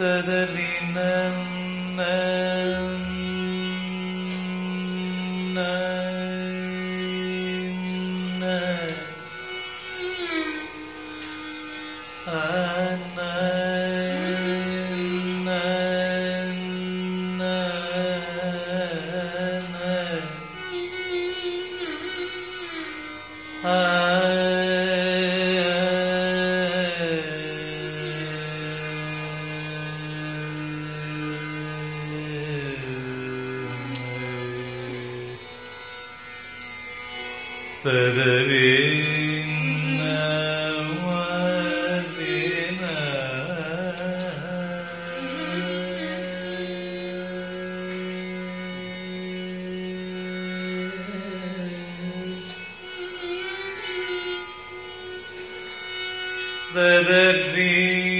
Tadarinam the, the, the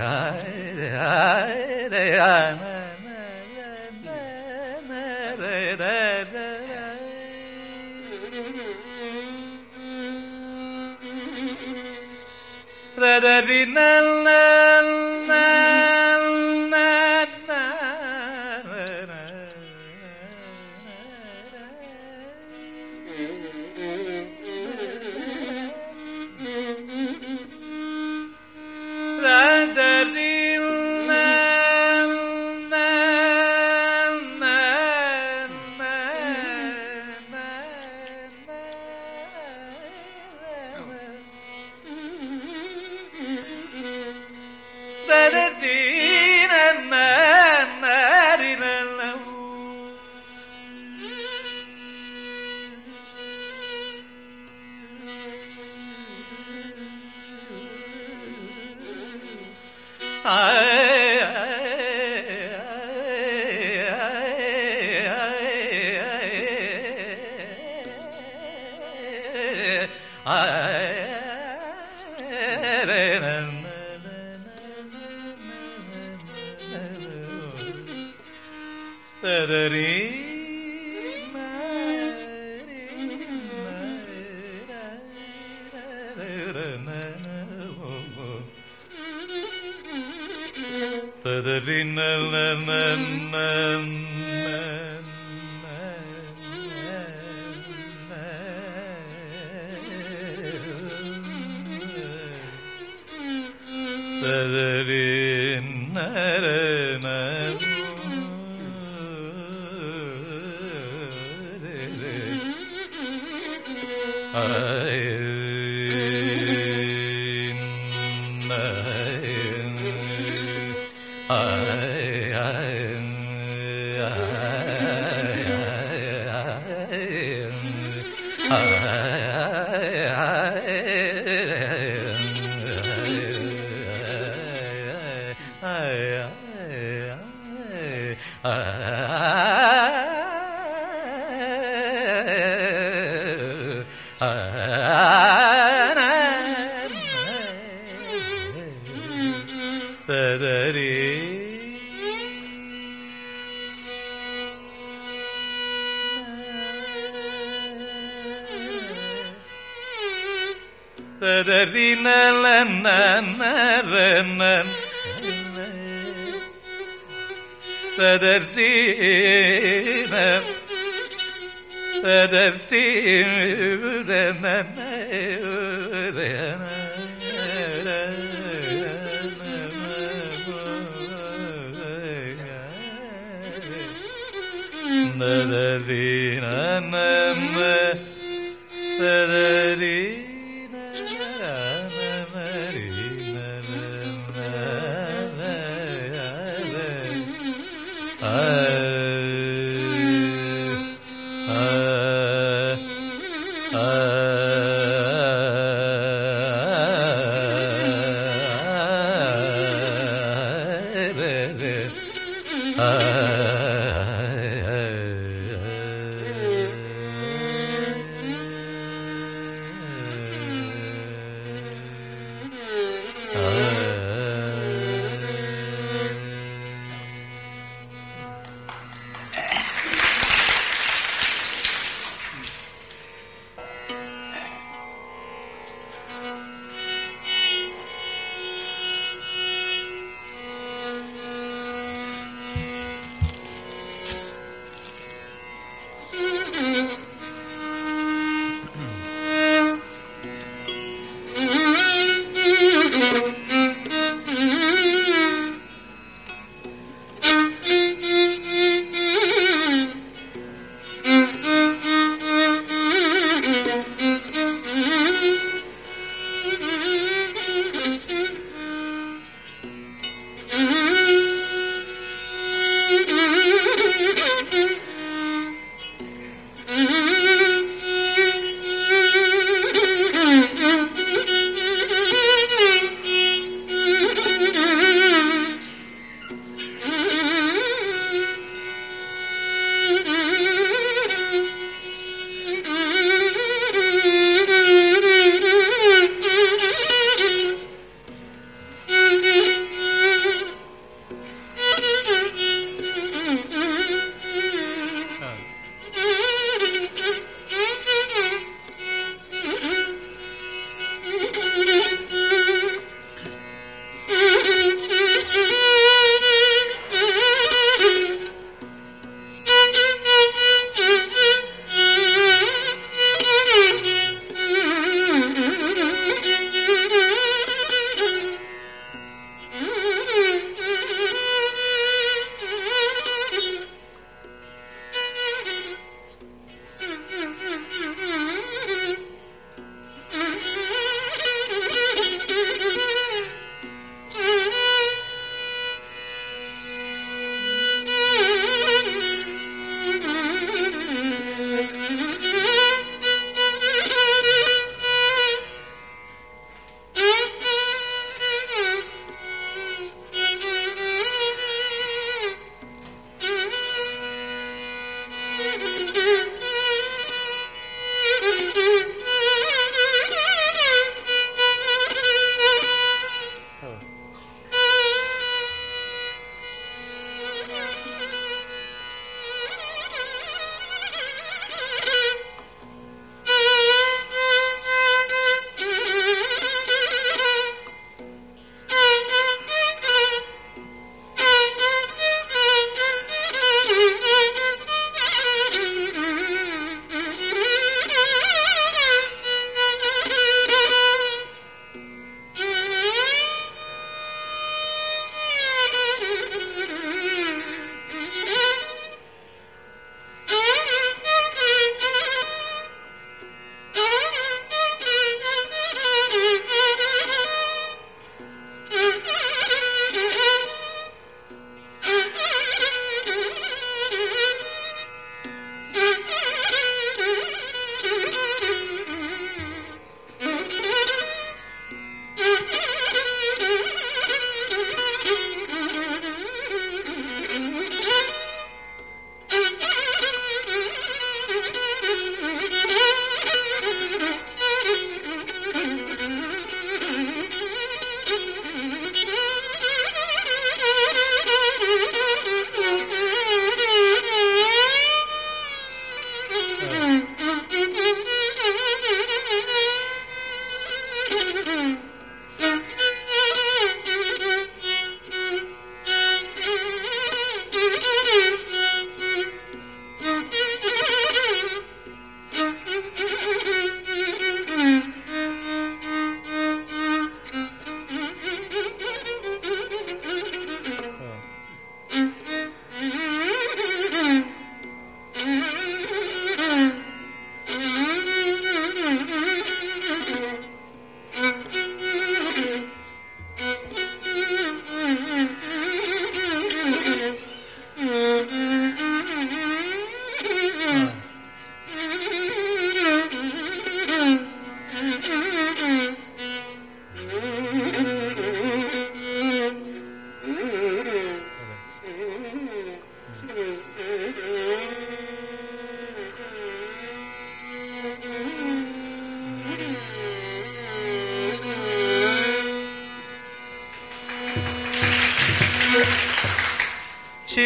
da da da da da da Uh... 哎呀，哎呀，哎。തരട്ടീന തരട്ടീന ദീന തര Uh...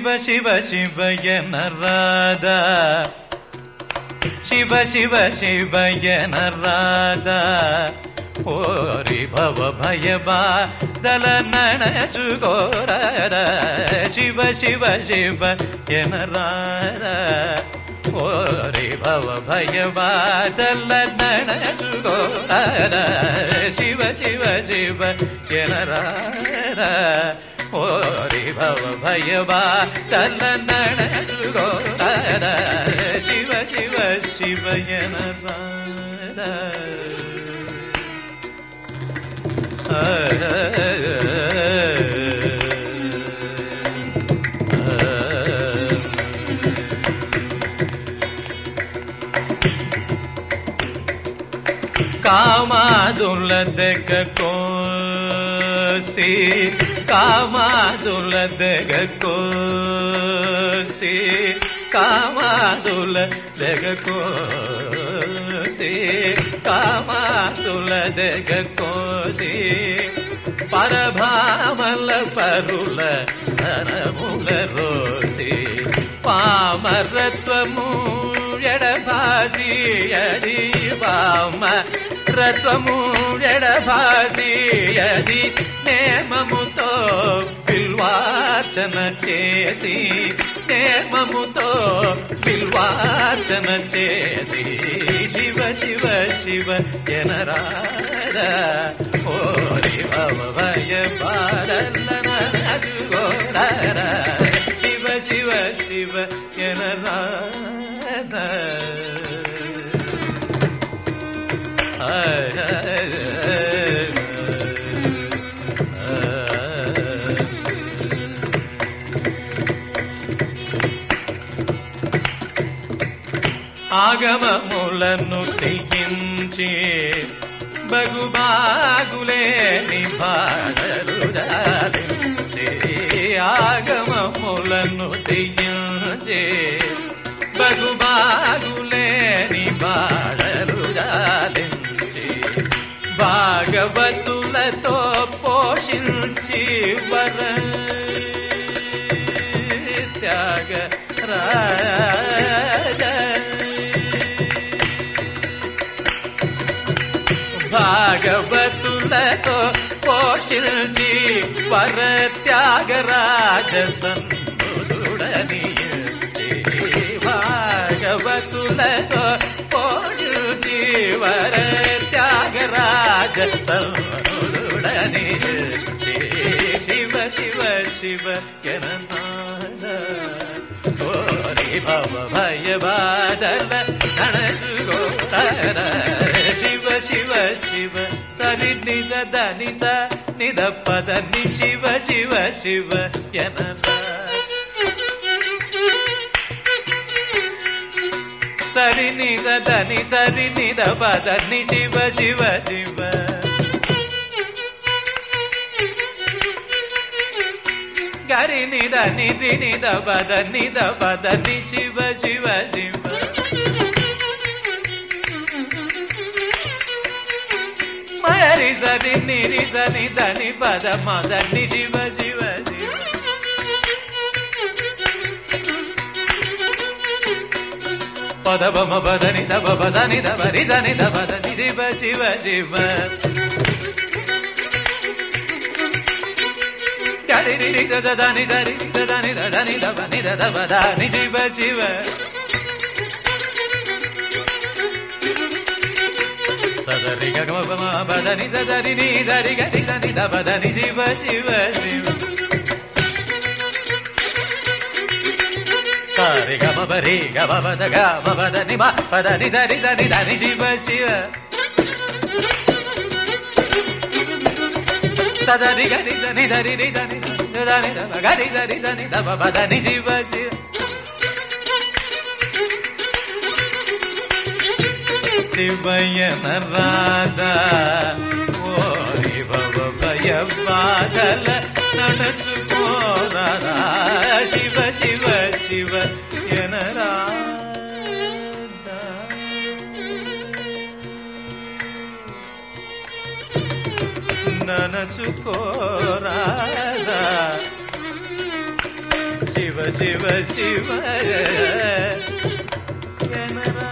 Shiva Shiva శివయ నరాధా Shiva Shiva శివయ నరాధా ఓరి భవ భయ బాధల నణచుగోర శివ శివ శివయ నరాధా ఓరి భవ భయ బాధల నణచుగోర శివ శివ శివ జనరాధా ಓರಿ ಭವ ಭಯವ ತನ್ನ ನಣಗೋ ಶಿವ ಶಿವ ಶಿವಯನ ಕಾಮಾದುಲ್ಲದಕ್ಕ ಕೋಸಿ కామాదులదగ కోసి కామాదులదగ కోసి కామాదులదగ కోసి పరభామల పరుల నరముల రోసి పామరత్వము ఎడభాసి అది పామ రత్వము ఎడభాసి అది నేమముతో బిల్వార్చన చేసి నేమముతో బిల్వార్చన చేసి శివ శివ శివ ఎనరాద ఓరి భవ భయ పారల్లన అదుగోరార శివ శివ శివ ఎనరాద ఆగమములను తెగించే బగుబాగులే నిభాడరుదాలించి ఆగమములను తెగించే బగుబాగులే నిభాడరుదాలించి భాగవతులతో పోషించి వర త్యాగ భాగవతులతో పోషించి పర త్యాగరాజ త్యాగరాజ సంబుడని శివ శివ శివ ఎననాద ఓరి భవ భయ బాదల నణసుకోర శివ శివ శివ సరి నిజ నిజ నిద పద ని శివ శివ ಸರಿ ನಿ ಸದ ನಿ ಸರಿ ನಿ ದ ಪದ ನಿ ಶಿವ ಶಿವ ಶಿವ ಗರಿ ನಿ ದ ನಿ ದಿ ನಿ ದ ಪದ ನಿ ದ ಪದ ನಿ ಶಿವ ಶಿವ ಶಿವ ಮಯರಿ ಸರಿ ನಿ ರಿ ಸ ನಿ ದ ನಿ ಪದ ಮದ ನಿ ಶಿವ ಶಿವ ಶಿವ దబ రి దని దబ దని శివ శివ శివ గరి రి రి ద ద ని ద రి ద ద ని ద ద ని దబ ని ద దబ ద ని శివ శివ సదరి గమ బమ పద ని ద రి గ ద రి గ ని ద ని దబ ద ని మ ప ద ని ద రి ద ని ద ని శివ శివ. ని ద రి గ ని ద ని ద రి రి ద ని ద ని ద గ రి ద రి ద ని ద దని ద ని శివ శివ. శివయ్య నరాదా భవ భయ బాధల శివ శివ శివ ఎనరా రాధా ననచుకోరాదా శివ శివ శివ ఎనరా